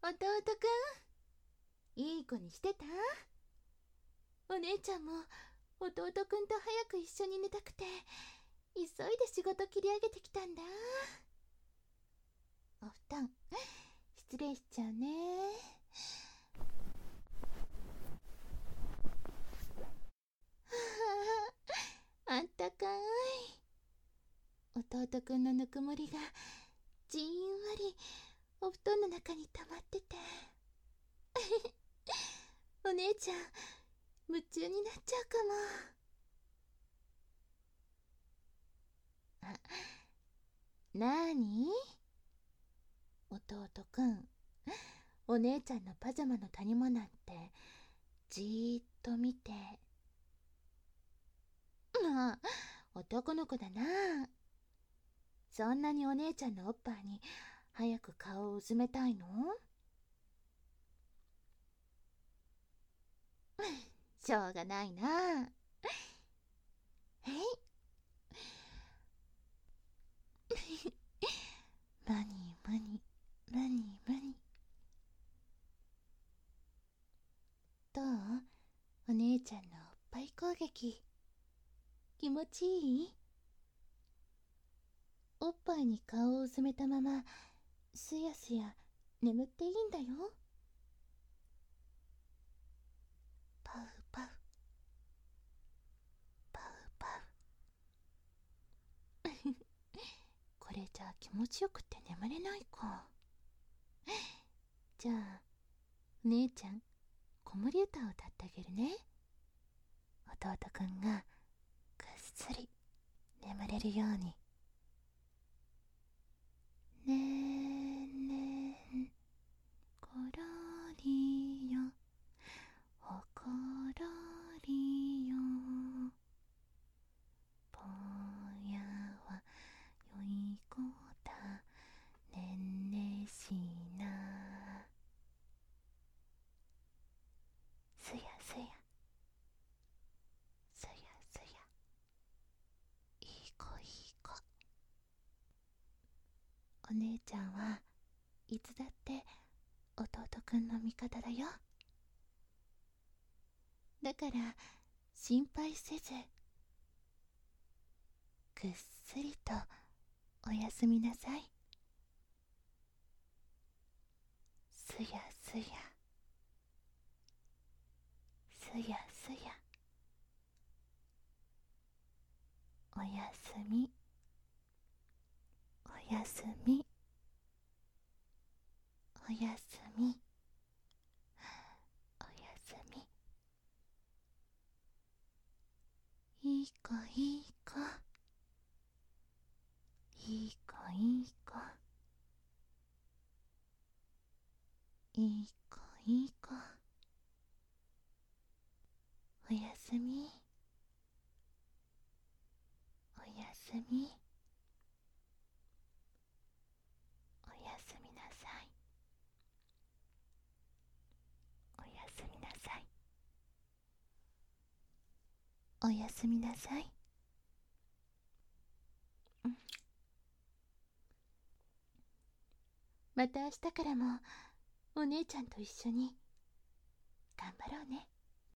弟くん。いい子にしてた？お姉ちゃんも弟くんと早く一緒に寝たくて急いで仕事切り上げてきたんだ。お布団。失礼しちゃうね。あったかい。弟くんのぬくもりがお布団の中に溜まってて。お姉ちゃん夢中になっちゃうかも。なーに？弟くんお姉ちゃんのパジャマの谷間なんてじーっと見て。まあ男の子だな。そんなにお姉ちゃんのおっぱいに早く顔をうずめたいの？しょうがないな。え？いマニーマニーマニーマニーどう？お姉ちゃんのおっぱい攻撃。気持ちいい？おっぱいに顔をうずめたまますやすや眠っていいんだよ。パウパウ。パウパウ。これじゃあ気持ちよくて眠れないか。じゃあ姉ちゃん子守歌を歌ってあげるね。弟くんがぐっすり眠れるようにねんねんころりよほころりよぼやはよい子だねんねしなすやすやすやすやいい子いい子お姉ちゃんはいつだって弟くんの味方だよ。だから心配せずぐっすりとおやすみなさい。すやすや。すやすや。おやすみ。やすみ。おやすみ。おやすみ。いい子いい子。いい子いい子。いい子いい子。おやすみ。おやすみおやすみなさいおやすみなさいおやすみなさい、うん、また明日からもお姉ちゃんと一緒に頑張ろうね。